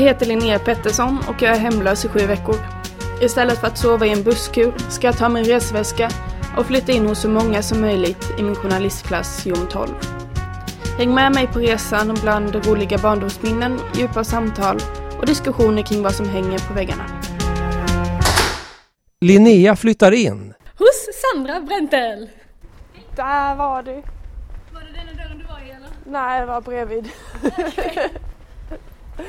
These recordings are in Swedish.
heter Linnea Pettersson och jag är hemlös i sju veckor. Istället för att sova i en busskur ska jag ta min resväska och flytta in hos så många som möjligt i min journalistklass Jom 12. Häng med mig på resan bland roliga barndomsminnen, djupa samtal och diskussioner kring vad som hänger på väggarna. Linnea flyttar in. Hos Sandra Brentel. Där var du. Var det denna dörren du var i eller? Nej, det var bredvid.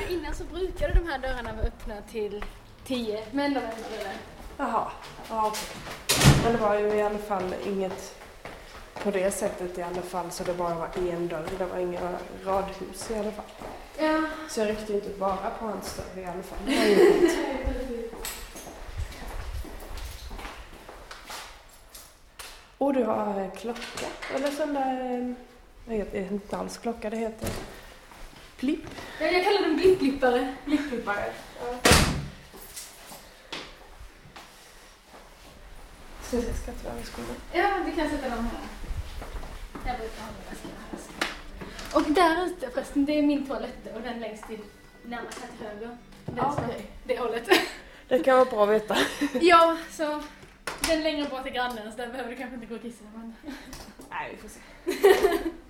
Innan så brukade de här dörrarna vara öppna till 10, men de ändrade det. Jaha, ja okej. Men det var ju i alla fall inget på det sättet i alla fall så det bara var en dörr. Det var inga radhus i alla fall. Ja. Så jag ryckte inte bara på hans dörr i alla fall. Det. Och du har eh, klocka, eller sån där, eh, det heter inte alls klocka, det heter plipp. Ja, jag kallar dem blippblippare. Blippblippare. Så jag ska ta över skorna. Ja, vi kan sätta dem här. Jag brukar ha mina här. Och där ute förresten, det är min toalett och den längst till närmast här till höger. Ja, som- okej. Det hållet. Det kan vara bra att veta. ja, så den längre bort till grannen så där behöver du kanske inte gå och kissa. Men... Nej, vi får se.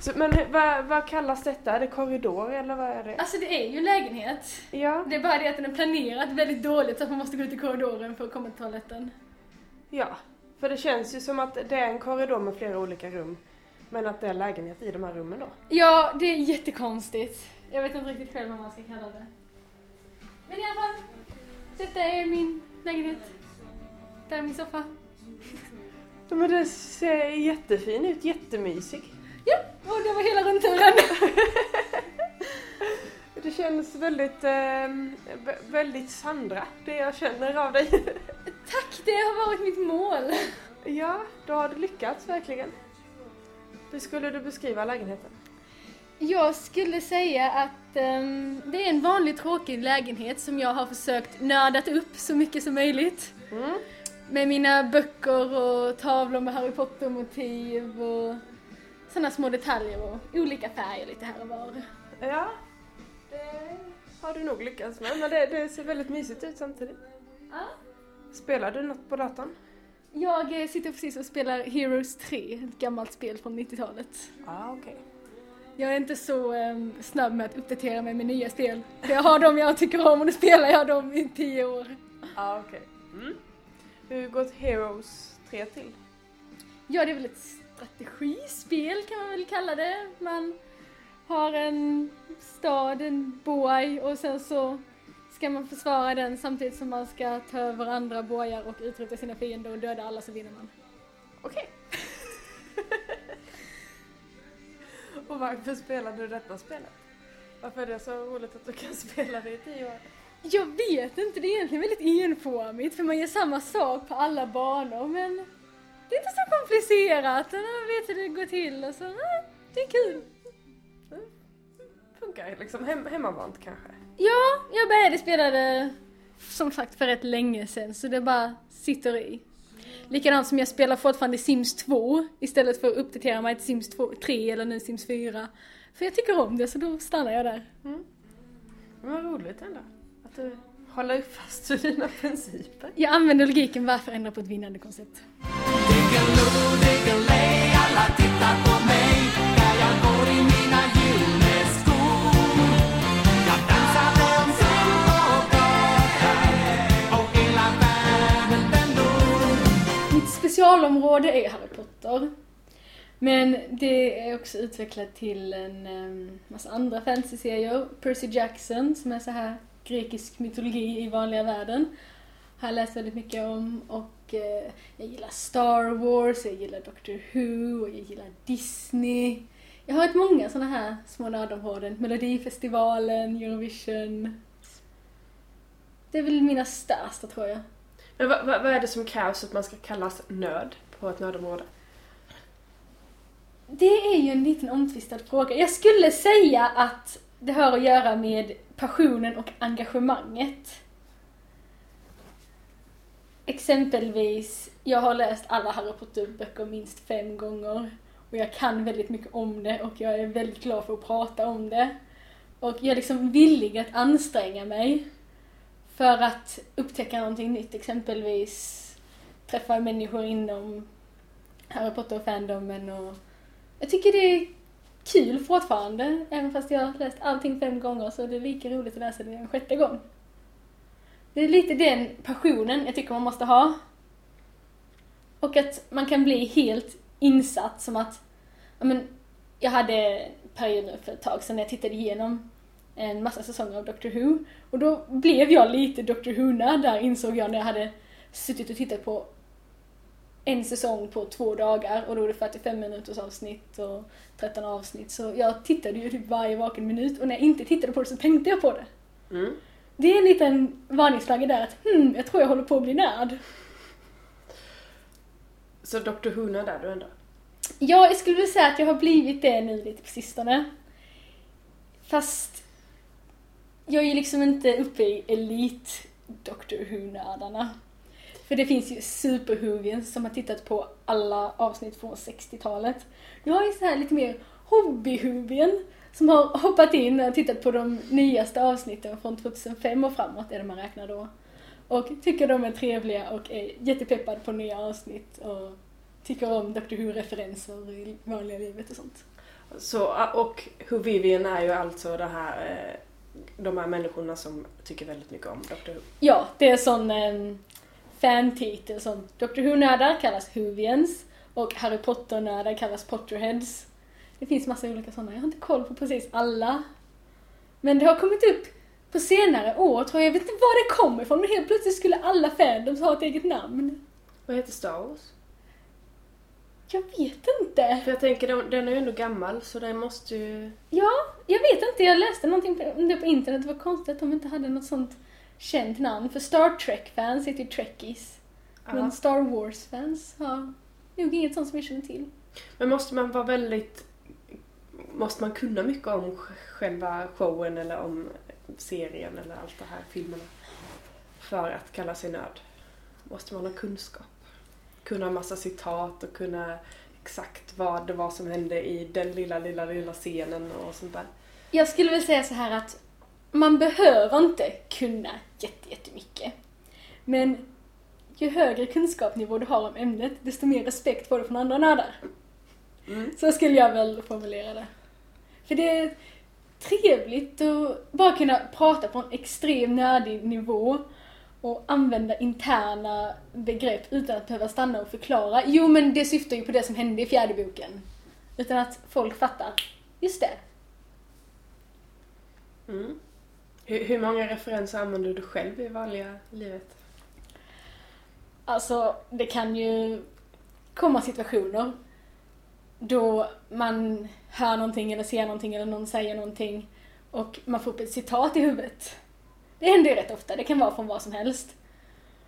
Så, men vad, vad kallas detta? Är det korridor eller vad är det? Alltså det är ju en lägenhet. Ja, Det är bara det att den är planerad väldigt dåligt så att man måste gå ut i korridoren för att komma till toaletten. ja. För det känns ju som att det är en korridor med flera olika rum. Men att det är lägenhet i de här rummen då. Ja, det är jättekonstigt. Jag vet inte riktigt själv vad man ska kalla det. Men i alla fall, detta är min lägenhet. Där är min soffa. Men det ser jättefin ut, jättemysig. Ja, och det var hela rundturen. Det känns väldigt, eh, vä- väldigt Sandra, det jag känner av dig. Tack, det har varit mitt mål. ja, då har du lyckats verkligen. Hur skulle du beskriva lägenheten? Jag skulle säga att ehm, det är en vanlig tråkig lägenhet som jag har försökt nördat upp så mycket som möjligt. Mm. Med mina böcker och tavlor med Harry Potter-motiv och sådana små detaljer och olika färger lite här och var. Ja, det har du nog lyckats med, men det, det ser väldigt mysigt ut samtidigt. Ja. Spelar du något på datorn? Jag eh, sitter precis och spelar Heroes 3, ett gammalt spel från 90-talet. Ja, okej. Jag är inte så ehm, snabb med att uppdatera mig med nya spel. Jag har dem jag tycker om och nu spelar jag dem i tio år. Ja, okej. Mm. Hur går Heroes 3 till? Ja, det är väl ett strategispel kan man väl kalla det. Man har en stad, en boaj och sen så ska man försvara den samtidigt som man ska ta över andra bojar och utrota sina fiender och döda alla så vinner man. Okej. Och varför spelar du detta spelet? Varför är det så roligt att du kan spela det i tio år? Jag vet inte, det är egentligen väldigt enformigt för man gör samma sak på alla banor men det är inte så komplicerat man vet hur det går till och så, nej, det är kul. Funkar liksom hem, hemmavant kanske? Ja, jag började spela det som sagt för rätt länge sedan så det bara sitter i. Likadant som jag spelar fortfarande Sims 2 istället för att uppdatera mig till Sims 2, 3 eller nu Sims 4. För jag tycker om det så då stannar jag där. Men vad roligt ändå. Att du håller fast vid dina principer. Jag använder logiken varför ändra på ett vinnande koncept. Mitt specialområde är Harry Potter. Men det är också utvecklat till en ehm, massa andra fantasy-serier. Percy Jackson som är så här grekisk mytologi i vanliga världen. Har jag läst väldigt mycket om och eh, jag gillar Star Wars, jag gillar Doctor Who och jag gillar Disney. Jag har ett många sådana här små nördområden. Melodifestivalen, Eurovision. Det är väl mina största tror jag. Men vad, vad, vad är det som krävs att man ska kallas nörd på ett nördområde? Det är ju en liten omtvistad fråga. Jag skulle säga att det har att göra med passionen och engagemanget. Exempelvis, jag har läst alla Harry Potter-böcker minst fem gånger. Och jag kan väldigt mycket om det och jag är väldigt glad för att prata om det. Och jag är liksom villig att anstränga mig för att upptäcka någonting nytt. Exempelvis träffa människor inom Harry Potter-fandomen och jag tycker det är kul fortfarande. Även fast jag har läst allting fem gånger så är det lika roligt att läsa det en sjätte gång. Det är lite den passionen jag tycker man måste ha. Och att man kan bli helt insatt som att, ja men, jag hade en period nu för ett tag sedan när jag tittade igenom en massa säsonger av Doctor Who. Och då blev jag lite Doctor Who där insåg jag när jag hade suttit och tittat på en säsong på två dagar och då är det 45 minuters avsnitt och 13 avsnitt. Så jag tittade ju typ varje vaken minut och när jag inte tittade på det så tänkte jag på det. Mm. Det är en liten varningsflagga där att hmm, jag tror jag håller på att bli nörd. Så Dr Who där du ändå? Ja, jag skulle vilja säga att jag har blivit det nu lite på sistone. Fast jag är ju liksom inte uppe i elit Doctor Who-nördarna. För det finns ju superhuvians som har tittat på alla avsnitt från 60-talet. Jag har ju så här lite mer hobbyhuvien som har hoppat in och tittat på de nyaste avsnitten från 2005 och framåt, är det man räknar då. Och tycker de är trevliga och är jättepeppad på nya avsnitt och tycker om Doctor Who-referenser i vanliga livet och sånt. Så, och Whovivian är ju alltså det här, eh, de här människorna som tycker väldigt mycket om Dr Who. Ja, det är sån eh, fantitel som Doctor Who-nördar kallas Whovians och Harry Potter-nördar kallas Potterheads. Det finns massa olika sådana, jag har inte koll på precis alla. Men det har kommit upp på senare år tror jag, jag vet inte var det kommer ifrån men helt plötsligt skulle alla fandoms ha ett eget namn. Vad heter Star Wars? Jag vet inte. För jag tänker, den- är ju ändå gammal så den måste ju... Ja, jag vet inte. Jag läste någonting om det på internet. Det var konstigt att de inte hade något sånt känt namn. För Star Trek-fans heter ju Trekkies. Ja. Men Star Wars-fans har nog inget sånt som jag känner till. Men måste man vara väldigt... Måste man kunna mycket om sj- själva showen eller om serien eller allt det här, filmerna? För att kalla sig nörd? Måste man ha kunskap? Kunna massa citat och kunna exakt vad det var som hände i den lilla, lilla, lilla scenen och sånt där. Jag skulle väl säga så här att man behöver inte kunna jätte- jättemycket. Men ju högre kunskapsnivå du har om ämnet, desto mer respekt får du från andra nördar. Mm. Så skulle jag väl formulera det. För det är trevligt att bara kunna prata på en extrem nördig nivå och använda interna begrepp utan att behöva stanna och förklara. Jo, men det syftar ju på det som hände i fjärde boken. Utan att folk fattar. Just det. Mm. Hur, hur många referenser använder du själv i vanliga livet? Alltså, det kan ju komma situationer då man hör någonting eller ser någonting eller någon säger någonting och man får upp ett citat i huvudet. Det händer ju rätt ofta, det kan vara från vad som helst.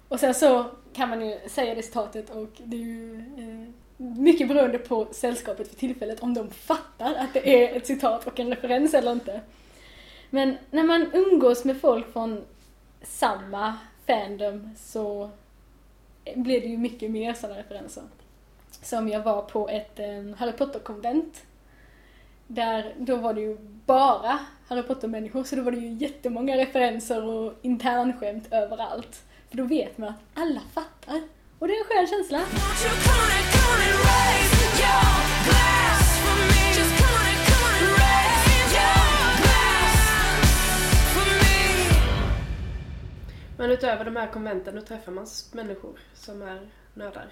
Och sen så kan man ju säga det citatet och det är ju eh, mycket beroende på sällskapet för tillfället om de fattar att det är ett citat och en referens eller inte. Men när man umgås med folk från samma fandom så blir det ju mycket mer sådana referenser. Som jag var på ett eh, Harry Potter-konvent. Där, då var det ju bara Harry Potter-människor, så då var det ju jättemånga referenser och internskämt överallt. För då vet man att alla fattar. Och det är en skön känsla. Utöver de här konventen, då träffar man människor som är nördar?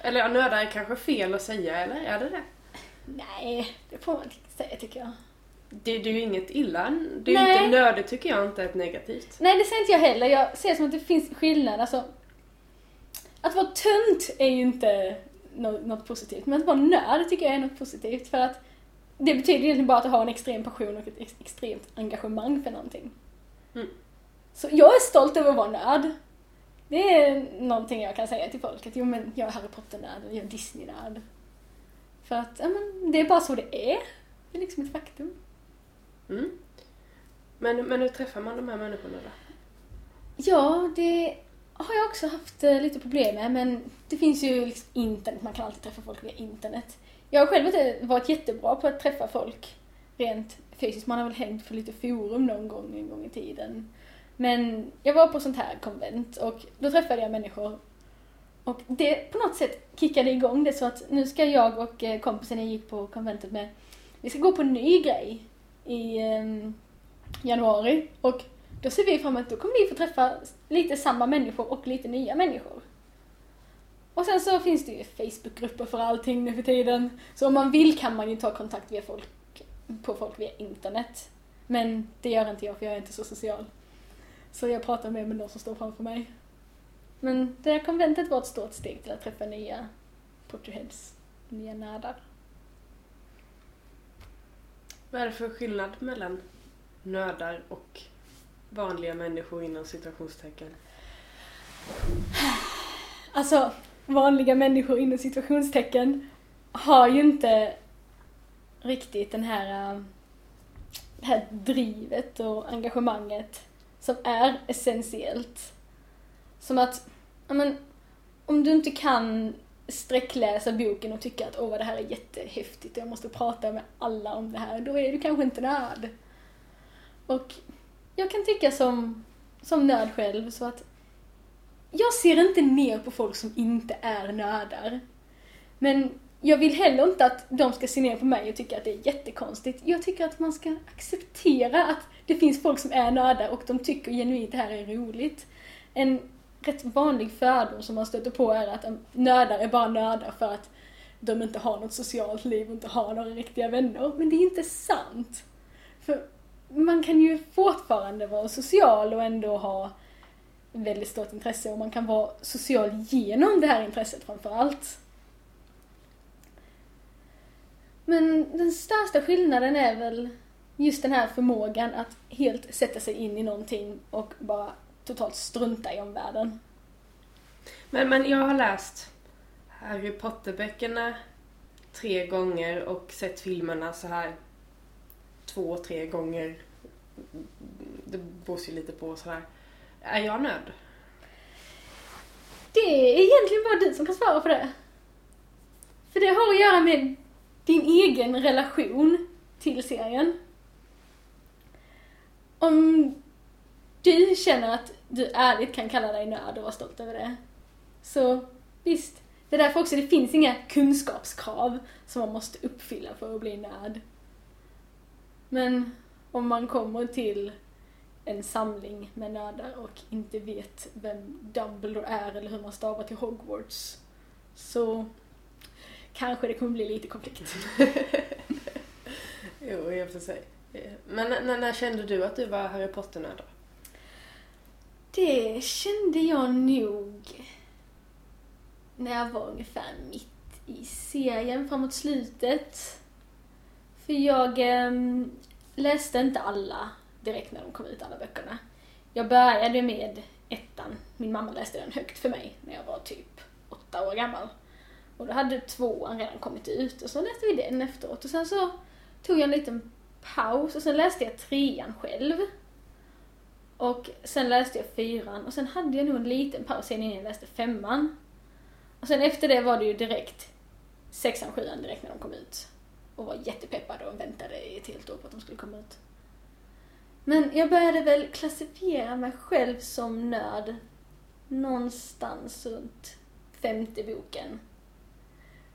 Eller ja, nördar är kanske fel att säga, eller är det det? Nej, det får man inte säga tycker jag. Det, det är ju inget illa. Det är ju Nej. inte nördigt tycker jag inte är ett negativt. Nej, det säger inte jag heller. Jag ser som att det finns skillnad. Alltså, att vara tönt är ju inte nå- något positivt, men att vara nörd tycker jag är något positivt. För att det betyder egentligen bara att ha en extrem passion och ett ex- extremt engagemang för någonting. Mm. Så jag är stolt över att vara nörd. Det är någonting jag kan säga till folk, att jo men jag är Harry Potter-nörd, och jag är Disney-nörd. För att, ja men, det är bara så det är. Det är liksom ett faktum. Mm. Men, men hur träffar man de här människorna då? Ja, det har jag också haft eh, lite problem med, men det finns ju liksom internet, man kan alltid träffa folk via internet. Jag har själv inte varit jättebra på att träffa folk rent fysiskt. Man har väl hängt för lite forum någon gång en gång i tiden. Men jag var på sånt här konvent och då träffade jag människor. Och det på något sätt kickade igång det så att nu ska jag och eh, kompisen jag gick på konventet med, vi ska gå på en ny grej i ehm, januari. Och då ser vi fram emot att då kommer vi få träffa lite samma människor och lite nya människor. Och sen så finns det ju Facebookgrupper för allting nu för tiden. Så om man vill kan man ju ta kontakt via folk, på folk via internet. Men det gör inte jag för jag är inte så social. Så jag pratar mer med de som står framför mig. Men det här konventet var ett stort steg till att träffa nya Potterheads, nya nördar. Vad är det för skillnad mellan nördar och vanliga människor inom situationstecken? Alltså, vanliga människor inom situationstecken har ju inte riktigt den här, äh, det här drivet och engagemanget som är essentiellt. Som att, ja men, om du inte kan sträckläsa boken och tycka att åh vad det här är jättehäftigt och jag måste prata med alla om det här, då är du kanske inte nörd. Och jag kan tycka som, som nörd själv så att jag ser inte ner på folk som inte är nördar. Men jag vill heller inte att de ska se ner på mig och tycka att det är jättekonstigt. Jag tycker att man ska acceptera att det finns folk som är nördar och de tycker genuint det här är roligt. En rätt vanlig fördom som man stöter på är att nördar är bara nördar för att de inte har något socialt liv och inte har några riktiga vänner. Men det är inte sant. För man kan ju fortfarande vara social och ändå ha väldigt stort intresse och man kan vara social genom det här intresset framför allt. Men den största skillnaden är väl just den här förmågan att helt sätta sig in i någonting och bara totalt strunta i omvärlden. Men, men jag har läst Harry Potter-böckerna tre gånger och sett filmerna så här två, tre gånger. Det beror ju lite på sådär. Är jag nöjd? Det är egentligen bara du som kan svara på det. För det har att göra med din egen relation till serien. Om du känner att du ärligt kan kalla dig nörd och vara stolt över det. Så visst, det är därför också det finns inga kunskapskrav som man måste uppfylla för att bli nörd. Men om man kommer till en samling med nördar och inte vet vem Dumbledore är eller hur man stavar till Hogwarts så kanske det kommer bli lite konflikt. Jo, i och för sig. Men när, när kände du att du var Harry Potter-nörd då? Det kände jag nog när jag var ungefär mitt i serien, framåt slutet. För jag ehm, läste inte alla direkt när de kom ut, alla böckerna. Jag började med ettan. Min mamma läste den högt för mig när jag var typ åtta år gammal. Och då hade tvåan redan kommit ut och så läste vi den efteråt. Och sen så tog jag en liten paus och sen läste jag trean själv. Och sen läste jag fyran och sen hade jag nog en liten paus innan jag läste femman. Och sen efter det var det ju direkt sexan, sjuan direkt när de kom ut. Och var jättepeppad och väntade i ett helt år på att de skulle komma ut. Men jag började väl klassifiera mig själv som nörd någonstans runt femte boken.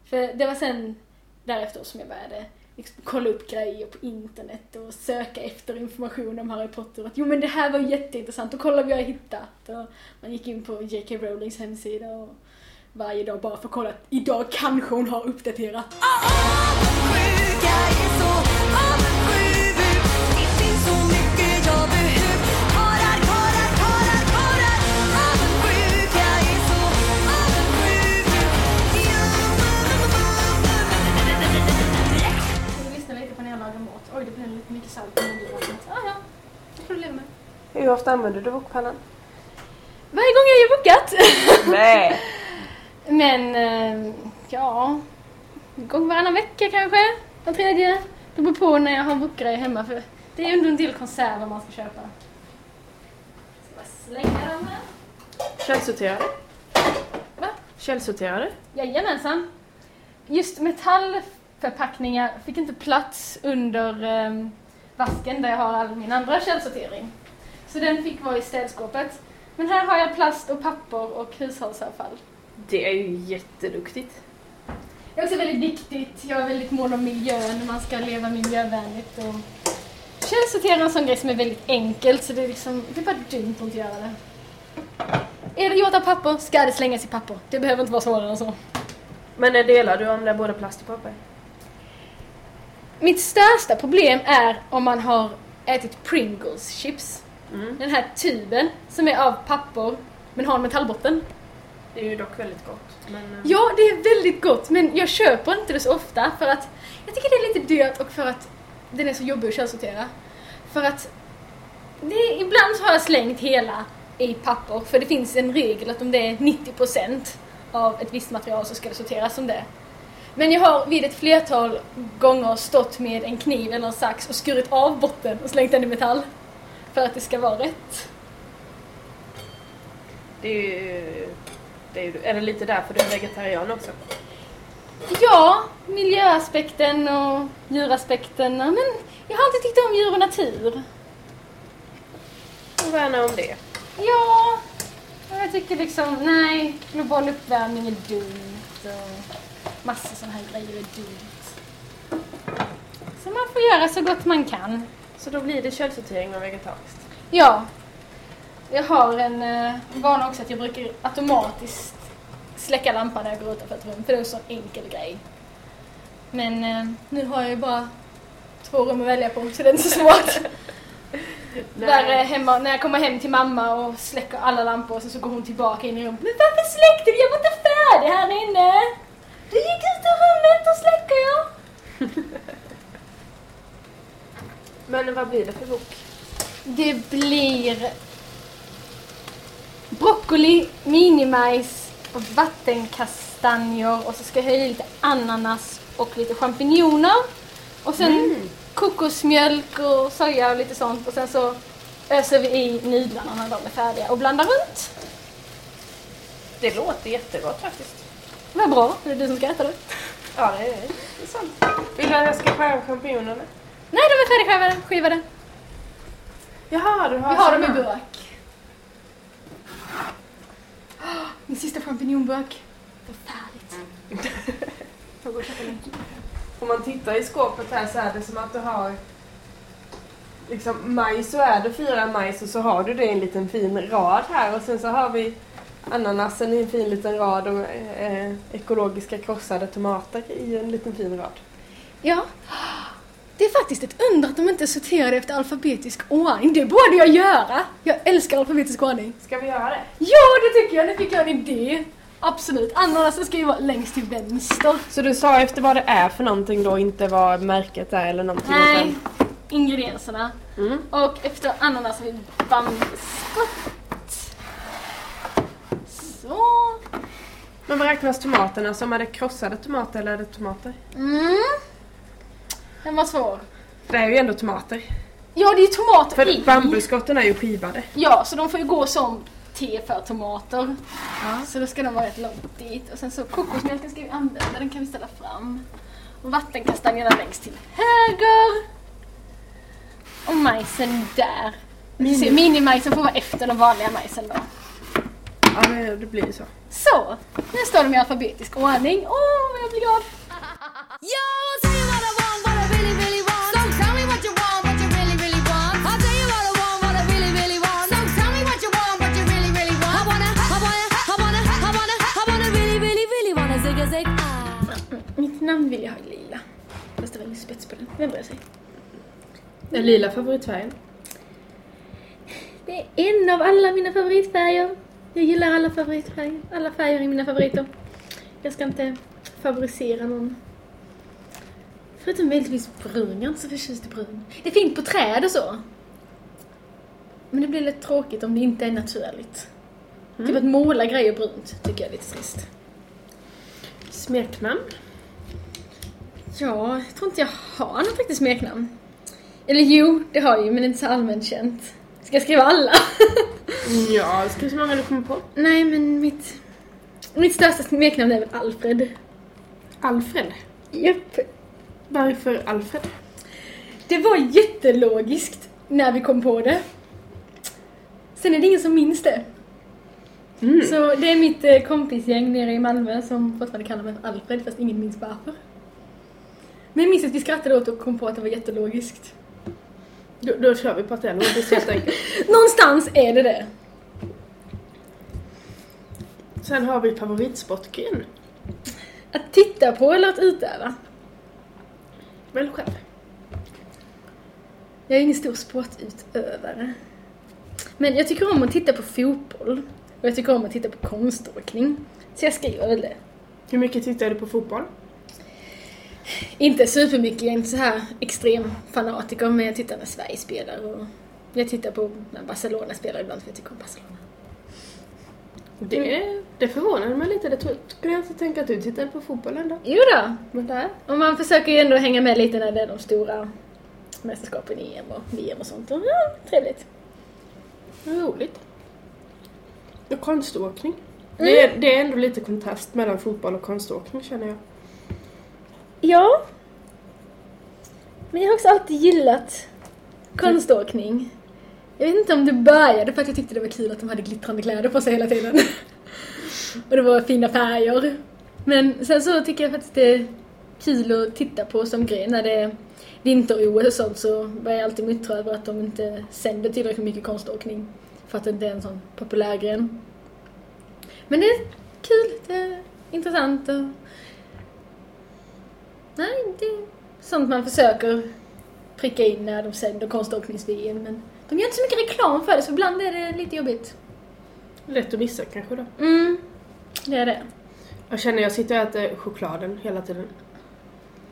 För det var sen därefter som jag började liksom kolla upp grejer på internet och söka efter information om Harry Potter. Att jo men det här var jätteintressant och kolla vad jag har hittat. Och man gick in på J.K. Rowlings hemsida och varje dag bara för att kolla att idag kanske hon har uppdaterat. Ah, ah! Avundsjuk, jag salt i mobilvattnet. Ah, ja, det får du leva med. Hur ofta använder du wokpannan? Varje gång jag gör bokat! Nej! Men, eh, ja, en gång varannan vecka kanske. Den tredje. Det beror på när jag har bokgrejer hemma för det är ju ändå en del konserver man ska köpa. Ska bara slänga dem här. Källsorterade? Va? Källsorterade? Jajamensan. Just metall förpackningar fick inte plats under ehm, vasken där jag har all min andra källsortering. Så den fick vara i städskåpet. Men här har jag plast och papper och hushållsavfall. Det är ju jätteduktigt. Det är också väldigt viktigt. Jag är väldigt mån om miljön. Man ska leva miljövänligt. Och källsortera är en sån grej som är väldigt enkelt så det är, liksom, det är bara dumt att inte göra det. Är det gjort av papper ska det slängas i papper. Det behöver inte vara svårare än så. Men delar du om det är både plast och papper? Mitt största problem är om man har ätit Pringles chips. Mm. Den här tuben som är av papper men har en metallbotten. Det är ju dock väldigt gott. Men, eh, Ja, det är väldigt gott men jag köper inte det så ofta för att jag tycker det är lite dyrt och för att den är så jobbig att källsortera. För att det, ibland så har jag slängt hela i papper för det finns en regel att om det är 90% av ett visst material så ska det sorteras som det. Men jag har vid ett flertal gånger stått med en kniv eller en sax och skurit av botten och slängt den i metall. För att det ska vara rätt. det är ju... Det är, ju, är det lite därför du är vegetarian också? Ja, miljöaspekten och djuraspekten. Men jag har alltid tyckt om djur och natur. Och värna om det. Ja, jag tycker liksom, nej, global uppvärmning är dumt och massa sådana här grejer är dumt. Så man får göra så gott man kan. Så då blir det källsortering och vegetariskt. Ja, jag har en eh, vana också att jag brukar automatiskt släcka lampan när jag går utanför ett rum, för det är en sån enkel grej. Men eh, nu har jag ju bara två rum att välja på, så det är inte så svårt. Där eh, hemma, när jag kommer hem till mamma och släcker alla lampor och så går hon tillbaka in i rummet. Men varför släckte du? Jag var inte färdig här inne! Du gick ut ur jag! Men vad blir det för bok? Det blir broccoli, minimajs vattenkastanjer och så ska jag i lite ananas och lite champinjoner. Och sen kokosmjölk och soja och lite sånt och sen så öser vi i nudlarna när de är färdiga och blandar runt. Det låter jättegott faktiskt. Vad bra, är det du som ska äta det? Ja, det är, det är sant. Vill du att jag ska skära champinjonerna? Nej, de är färdigskivade. Skivade. Jaha, du har Vi har dem i burk. Åh, Min sista champinjonburk. Förfärligt. Får gå och. Om man tittar i skåpet här så är det som att du har liksom majs så är det fyra majs och så har du det i en liten fin rad här och sen så har vi ananasen i en fin liten rad och eh, ekologiska krossade tomater i en liten fin rad. Ja. Det är faktiskt ett under att de inte sorterade efter alfabetisk ordning. Det borde jag göra! Jag älskar alfabetisk ordning. Ska vi göra det? Ja, det tycker jag. Nu fick jag en idé. Absolut. Ananasen ska ju vara längst till vänster. Så du sa efter vad det är för någonting då, inte vad märket är eller någonting? Nej. Ingredienserna. Mm. Och efter ananas har vi bambuskott. Så. Men vad räknas tomaterna som? Är det krossade tomater eller är det tomater? Mm. Den var svår. Det är ju ändå tomater. Ja, det är ju tomater i. För bambuskotten är ju skivade. Ja, så de får ju gå som te för tomater. Så då ska de vara rätt långt dit. Och sen så kokosmjölken ska vi använda, den kan vi ställa fram. Och vattenkastanjerna längst till höger. Och majsen där. Mini. Minimajsen får vara efter den vanliga majsen då. Ja, det, det blir så. Så, nu står de i alfabetisk ordning. Åh, vad jag blir glad! Mitt namn vill jag ha lila. Fast det var ingen spets på den. Vem bryr sig? Är lila favoritfärgen? Det är en av alla mina favoritfärger. Jag gillar alla favoritfärger. Alla färger är mina favoriter. Jag ska inte favorisera någon. Förutom möjligtvis brun. Jag är inte så förtjust i brun. Det är fint på träd och så. Men det blir lite tråkigt om det inte är naturligt. Typ att måla grejer brunt tycker jag är lite trist. Smeknamn? Ja, jag tror inte jag har något riktigt smeknamn. Eller jo, det har jag ju, men inte så allmänt känt. Ska jag skriva alla? Ja, skriv så många du kommer på. Nej, men mitt... Mitt största smeknamn är väl Alfred. Alfred. Japp. Varför Alfred? Det var jättelogiskt när vi kom på det. Sen är det ingen som minns det. Mm. Så det är mitt eh, kompisgäng nere i Malmö som fortfarande kallar mig Alfred fast ingen minns varför. Men jag minns att vi skrattade åt och kom på att det var jättelogiskt. Då, då kör vi logiskt helt enkelt. Någonstans är det det. Sen har vi favoritsportgren. Att titta på eller att utöva. Väl själv. Jag är ingen stor sportutövare. Men jag tycker om att titta på fotboll. Och jag tycker om att titta på konståkning. Så jag skriver väl det. Hur mycket tittar du på fotboll? Inte supermycket, jag är inte så här extrem fanatiker men jag tittar när Sverige spelar och jag tittar på när Barcelona spelar ibland för jag tycker om Barcelona. Det, det förvånar mig lite. Det tror- skulle jag inte tänka att du tittade på fotboll ändå. Jo då, Men där. och man försöker ju ändå hänga med lite när det är de stora mästerskapen i EM och VM och sånt. Och, ja, trevligt. Roligt. Och konståkning. Det, är, det är ändå lite kontrast mellan fotboll och konståkning känner jag. Ja. Men jag har också alltid gillat konståkning. Jag vet inte om det började för att jag tyckte det var kul att de hade glittrande kläder på sig hela tiden. och det var fina färger. Men sen så tycker jag faktiskt det är kul att titta på som grej. När det är vinter-OS och sånt så börjar jag alltid muttra över att de inte sänder tillräckligt mycket konståkning. För att det inte är en sån populär gren. Men det är kul, det är intressant och Nej, det är sånt man försöker pricka in när de sänder konståknings-VM. Men de gör inte så mycket reklam för det, så ibland är det lite jobbigt. Lätt att missa kanske då. Mm, det är det. Jag känner jag sitter och äter chokladen hela tiden.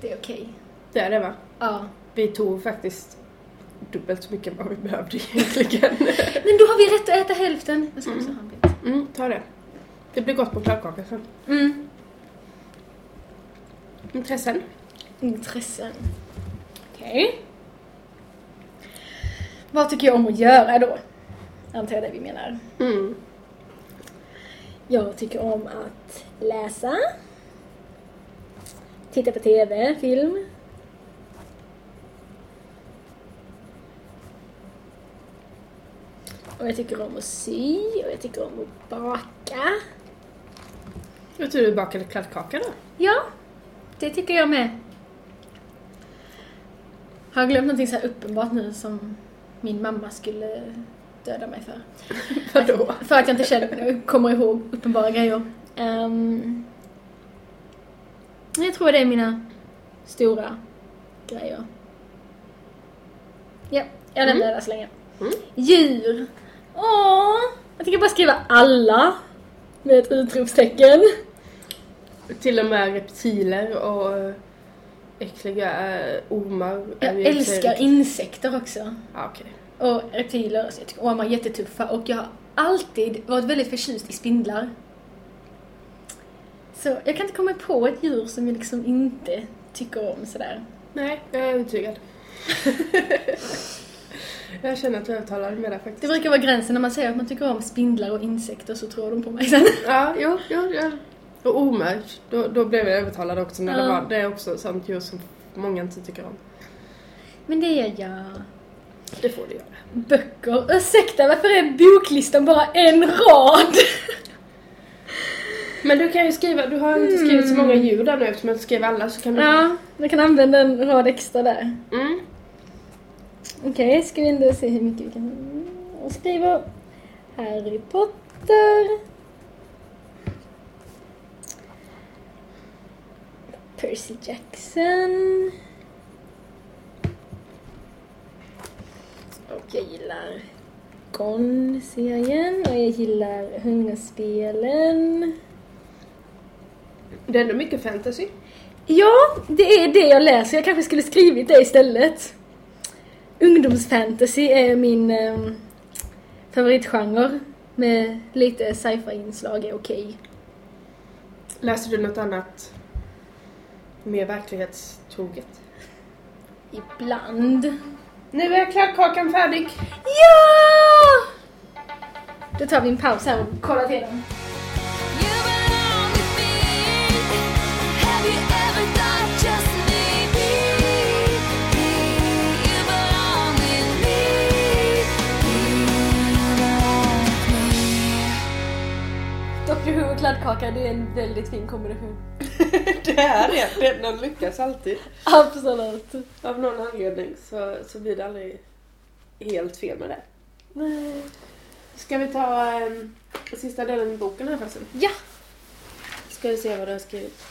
Det är okej. Det är det va? Ja. Vi tog faktiskt dubbelt så mycket än vad vi behövde egentligen. Men då har vi rätt att äta hälften. Jag ska också ha en bit. Mm, ta det. Det blir gott på kladdkaka sen. Mm. Intressen? Intressen. Okej. Vad tycker jag om att göra då? Antar jag det vi menar. Mm. Jag tycker om att läsa. Titta på TV, film. Och jag tycker om att sy och jag tycker om att baka. Jag tror du bakade kladdkaka då? Ja, det tycker jag med. Har jag glömt någonting så uppenbart nu som min mamma skulle döda mig för? Vadå? För att jag inte själv kommer ihåg uppenbara grejer. Um, jag tror det är mina stora grejer. Ja, jag lämnar det där så länge. Mm. Djur. Åh, jag tycker bara skriva alla med ett utropstecken. Till och med reptiler och eh, äckliga eh, ormar. Jag älskar insekter också. Ja, okej. Och reptiler, så jag tycker ormar är jättetuffa och jag har alltid varit väldigt förtjust i spindlar. Så jag kan inte komma på ett djur som jag liksom inte tycker om sådär. Nej, jag är övertygad. jag känner att jag övertalar med det faktiskt. Det brukar vara gränsen när man säger att man tycker om spindlar och insekter så tror de på mig sen. Ja, jo, jo, ja. Och ormar, då, då blev jag övertalad också när det Ja. var, det är också sånt djur som många inte tycker om. Men det är jag. Det får du göra. Böcker. Ursäkta, varför är boklistan bara en rad? Men du kan ju skriva, du har inte skrivit så många djur där nu eftersom jag inte skrev alla så kan du... Ja, jag kan använda en rad extra där. Mm. Okej, ska vi ändå se hur mycket vi kan... Jag skriver Harry Potter. Percy Jackson. Och jag gillar Gon-serien och jag gillar Hungerspelen. Det är ändå mycket fantasy. Ja, det är det jag läser. Jag kanske skulle skrivit det istället. Ungdomsfantasy är min eh, favoritgenre. Med lite sci-fi-inslag är okej. Läser du något annat Mer verklighetstroget. Ibland. Nu är kladdkakan färdig. Ja! Då tar vi en paus här och kollar till den. Doctor Who och kladdkaka, det är en väldigt fin kombination. det är det. Den lyckas alltid. Absolut. Av någon anledning så, så blir det aldrig helt fel med det. Nej. Ska vi ta um, sista delen i boken här förresten? Ja. Ska vi se vad du har skrivit.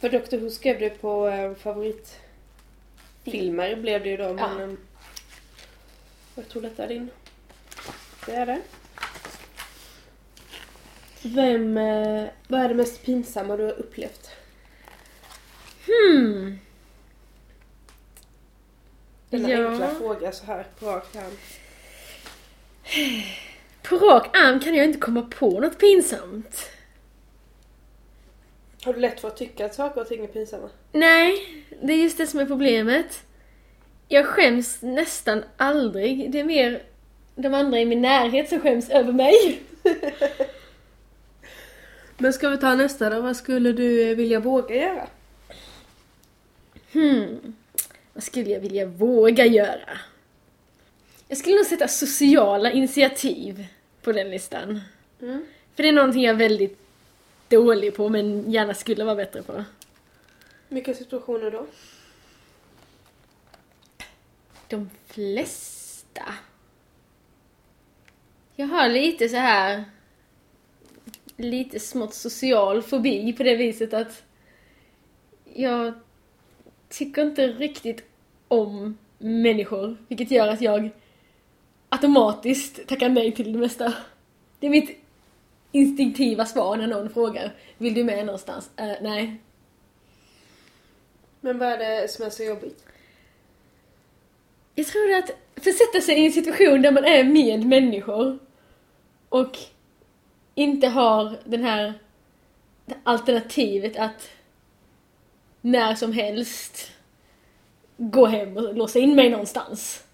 För Dr Who skrev du på uh, favoritfilmer blev det ju då. Ja. Men, um, jag tror detta är din. Det är det. Vem, eh, vad är det mest pinsamma du har upplevt? Hmm. Denna Ja. enkla fråga så här på rak arm. På rak arm kan jag inte komma på något pinsamt. Har du lätt för att tycka att saker och ting är pinsamma? Nej, det är just det som är problemet. Jag skäms nästan aldrig. Det är mer de andra i min närhet som skäms över mig. Men ska vi ta nästa då? Vad skulle du eh, vilja våga göra? Hmm. Vad skulle jag vilja våga göra? Jag skulle nog sätta sociala initiativ på den listan. Mm. För det är någonting jag är väldigt dålig på men gärna skulle vara bättre på. Vilka situationer då? De flesta. Jag har lite så här lite smått social fobi på det viset att jag tycker inte riktigt om människor, vilket gör att jag automatiskt tackar nej till det mesta. Det är mitt instinktiva svar när någon frågar Vill du med någonstans? Eh, nej. Men vad är det som är så jobbigt? Jag tror att försätta sig i en situation där man är med människor och inte har den här alternativet att när som helst gå hem och låsa in mig någonstans.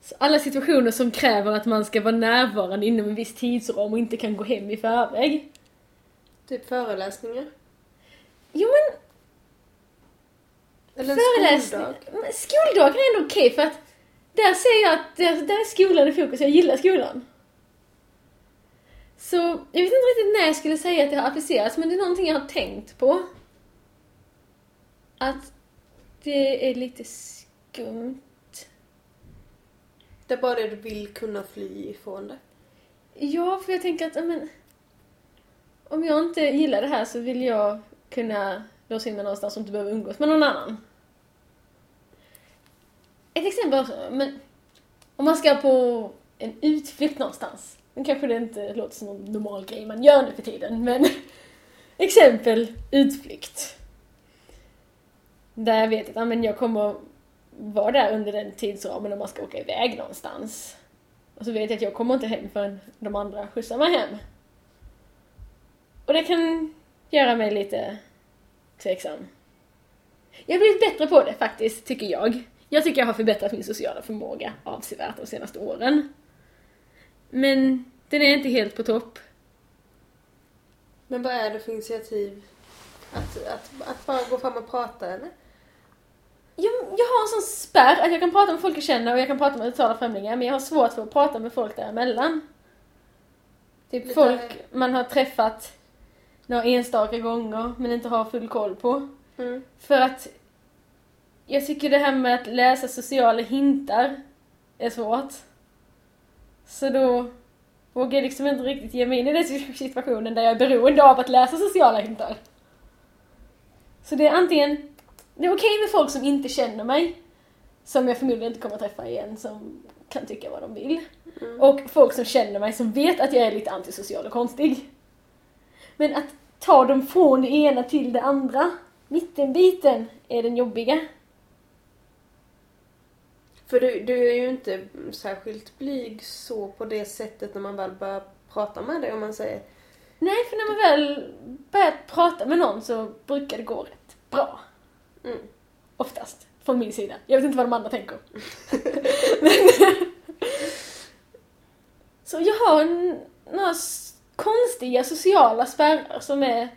Så alla situationer som kräver att man ska vara närvarande inom en viss tidsram och inte kan gå hem i förväg. Typ föreläsningar? Jo men Eller en Föreläsning. skoldag? Skoldagen är ändå okej för att där ser jag att där, där är skolan i fokus, jag gillar skolan. Så jag vet inte riktigt när jag skulle säga att det har applicerats men det är någonting jag har tänkt på. Att det är lite skumt. Det är bara det du vill kunna fly ifrån det. Ja, för jag tänker att men, om jag inte gillar det här så vill jag kunna låsa in mig någonstans och inte behöva umgås med någon annan. Ett exempel också, men om man ska på en utflykt någonstans. Nu kanske det inte låter som någon normal grej man gör nu för tiden, men exempel utflykt. Där jag vet att men jag kommer vara där under den tidsramen om man ska åka iväg någonstans. Och så vet jag att jag kommer inte hem förrän de andra skjutsar mig hem. Och det kan göra mig lite tveksam. Jag har blivit bättre på det faktiskt, tycker jag. Jag tycker jag har förbättrat min sociala förmåga avsevärt de senaste åren. Men den är inte helt på topp. Men vad är det för initiativ? Att, att, att bara gå fram och prata eller? Jag, jag har en sån spärr att jag kan prata med folk jag känner och jag kan prata med totala främlingar men jag har svårt för att prata med folk däremellan. Typ Lite- folk man har träffat några enstaka gånger men inte har full koll på. Mm. För att jag tycker det här med att läsa sociala hintar är svårt. Så då vågar jag liksom inte riktigt ge mig in i den situationen där jag är beroende av att läsa sociala hintar. Så det är antingen, det är okej med folk som inte känner mig, som jag förmodligen inte kommer att träffa igen, som kan tycka vad de vill. Och folk som känner mig, som vet att jag är lite antisocial och konstig. Men att ta dem från det ena till det andra, mittenbiten, är den jobbiga. För du, du är ju inte särskilt blyg så på det sättet när man väl börjar prata med dig om man säger Nej, för när man väl börjar prata med någon så brukar det gå rätt bra. mm. Oftast. Från min sida. Jag vet inte vad de andra tänker. så jag har en, några konstiga sociala spärrar som är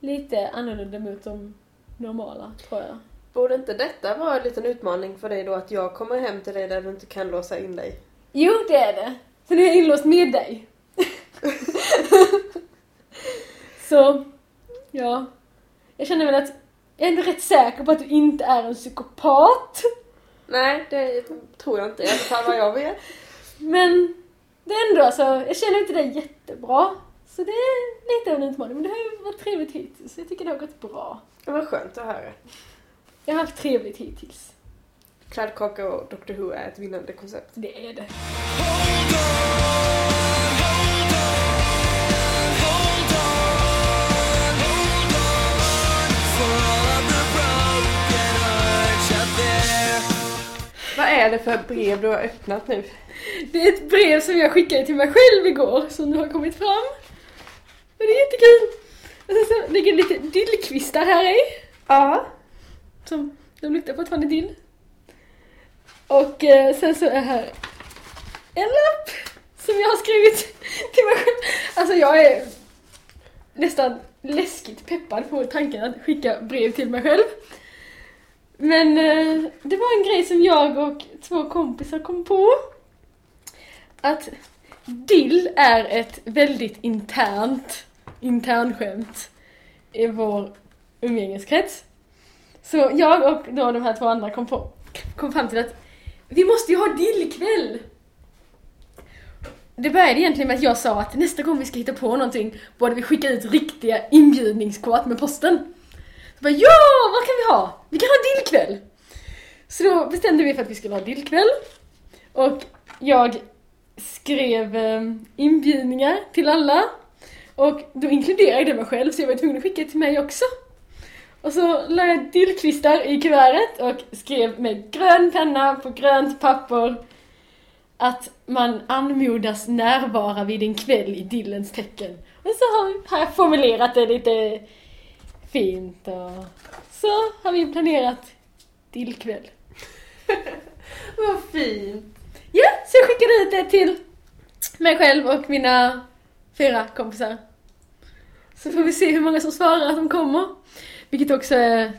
lite annorlunda mot de normala, tror jag. Borde inte detta vara en liten utmaning för dig då att jag kommer hem till dig där du inte kan låsa in dig? Jo, det är det. För nu är jag inlåst med dig. Så, ja. Jag känner väl att jag är ändå rätt säker på att du inte är en psykopat. Nej, det tror jag inte. I alla fall vad jag vet. Men det är ändå alltså, jag känner inte det jättebra. Så det är lite av en utmaning. Men det har ju varit trevligt hittills. Jag tycker det har gått bra. Det var skönt att höra. Jag har haft trevligt hittills. Kladdkaka och Doctor Who är ett vinnande koncept. Det är det. Vad är det för brev du har öppnat nu? Det är ett brev som jag skickade till mig själv igår som nu har kommit fram. Och det är jättekul! Och sen så ligger det lite dillkvistar här i. Ja. Som, de luktar fortfarande dill. Och eh, sen så är här en lapp som jag har skrivit till mig själv. Alltså jag är nästan läskigt peppad på tanken att skicka brev till mig själv. Men eh, det var en grej som jag och två kompisar kom på. Att dill är ett väldigt internt internskämt i vår umgängeskrets. Så jag och då de här två andra kom, på, kom fram till att vi måste ju ha dillkväll! Det började egentligen med att jag sa att nästa gång vi ska hitta på någonting borde vi skicka ut riktiga inbjudningskort med posten. Så bara, ja, vad kan vi ha? Vi kan ha dillkväll! Så då bestämde vi för att vi skulle ha dillkväll. Och jag skrev eh, inbjudningar till alla. Och då inkluderade jag det mig själv så jag var tvungen att skicka till mig också. Och så la jag dillkvistar i kuvertet och skrev med grön penna på grönt papper att man anmodas närvara vid en kväll i dillens tecken. Och så har, jag formulerat det lite fint och så har vi planerat dillkväll. Vad fint. Ja, så jag skickade ut det till mig själv och mina fyra kompisar. Så får vi se hur många som svarar att de kommer. Vilket också är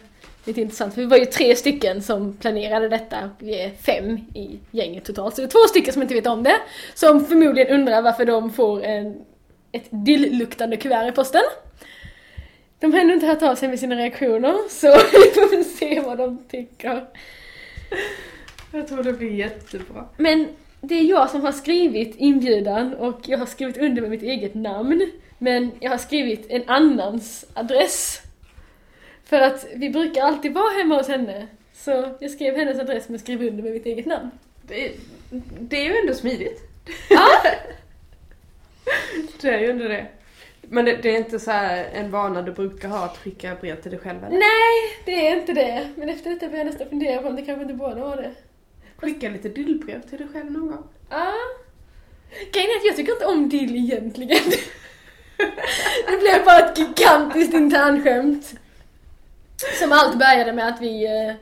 lite intressant för vi var ju tre stycken som planerade detta och vi är fem i gänget totalt. Så det är två stycken som inte vet om det. Som förmodligen undrar varför de får en, ett dill-luktande kuvert i posten. De har ännu inte hört av sig med sina reaktioner så vi får väl se vad de tycker. Jag tror det blir jättebra. Men det är jag som har skrivit inbjudan och jag har skrivit under med mitt eget namn. Men jag har skrivit en annans adress. För att vi brukar alltid vara hemma hos henne. Så jag skrev hennes adress men skrev under med mitt eget namn. Det är, det är ju ändå smidigt. Ja, Det är ju ändå det. Men det, det är inte så här en vana du brukar ha att skicka brev till dig själv eller? nej det är inte det. Men efter detta börjar jag nästan fundera på om det kanske inte borde vara det. Skicka lite dillbrev till dig själv någon gång. Ja. Grejen är att jag tycker inte om dill egentligen. det blev bara ett gigantiskt internskämt. Som allt började med att vi eh,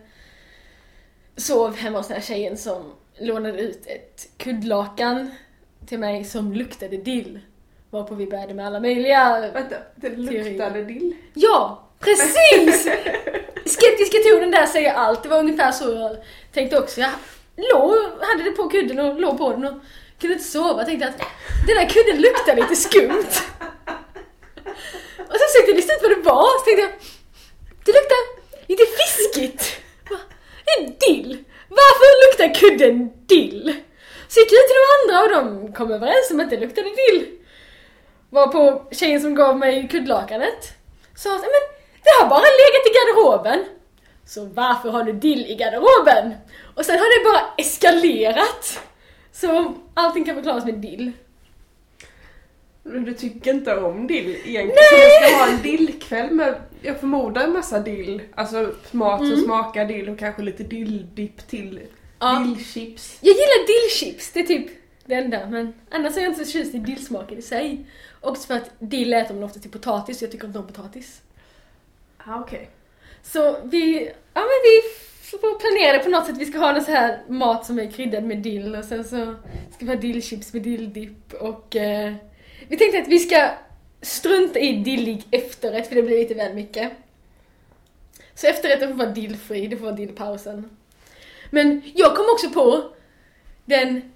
sov hemma hos den här tjejen som lånade ut ett kuddlakan till mig som luktade dill. Varpå vi började med alla möjliga... Vänta, det luktade dill. Ja, precis! Skeptiska tonen där säger allt. Det var ungefär så jag tänkte också. Jag låg, hade det på kudden och låg på den och kunde inte sova. Jag tänkte att den där kudden luktar lite skumt. Och sen försökte jag lista ut vad det var. Så tänkte jag, det luktar lite fiskigt. Va? En dill. Varför luktar kudden dill? Så gick jag till de andra och de kom överens om att det luktade dill. Var på tjejen som gav mig kuddlakanet sa att men det har bara legat i garderoben. Så varför har du dill i garderoben? Och sen har det bara eskalerat. Så allting kan förklaras med dill. Men Du tycker inte om dill egentligen. Så jag ska ha en dillkväll med, jag förmodar en massa dill. Alltså mat som smakar dill och kanske lite dilldipp till Ja. dillchips. Jag gillar dillchips, det är typ det enda. Men annars är jag inte så förtjust i dillsmaken i sig. Också för att dill äter man ofta till potatis, jag tycker inte om potatis. Ah, okej. Så vi, ja men vi får planera på något sätt. Vi ska ha någon så här mat som är kryddad med dill och sen så ska vi ha dillchips med dilldipp och eh, vi tänkte att vi ska strunta i dillig efterrätt för det blir lite väl mycket. Så efterrätten får vara dillfri, det får vara dillpausen. Men jag kom också på den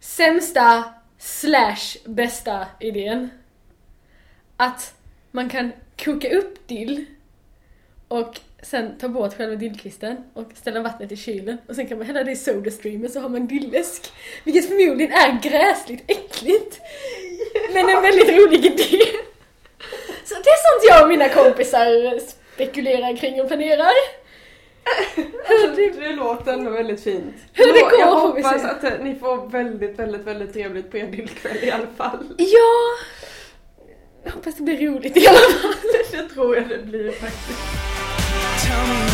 sämsta slash bästa idén. Att man kan koka upp dill och sen ta bort själva dillkvisten och ställa vattnet i kylen och sen kan man hälla det i Sodastreamen så har man dillesk. Vilket förmodligen är gräsligt äckligt. Men en väldigt rolig idé. Så det är sånt jag och mina kompisar spekulerar kring och planerar. Hur det, Det låter ändå väldigt fint. Hur det går Jag hoppas att eh, ni får väldigt, väldigt, väldigt trevligt på er dillkväll i alla fall. ja, jag hoppas det blir roligt i alla fall. Det tror jag det blir faktiskt. Tell me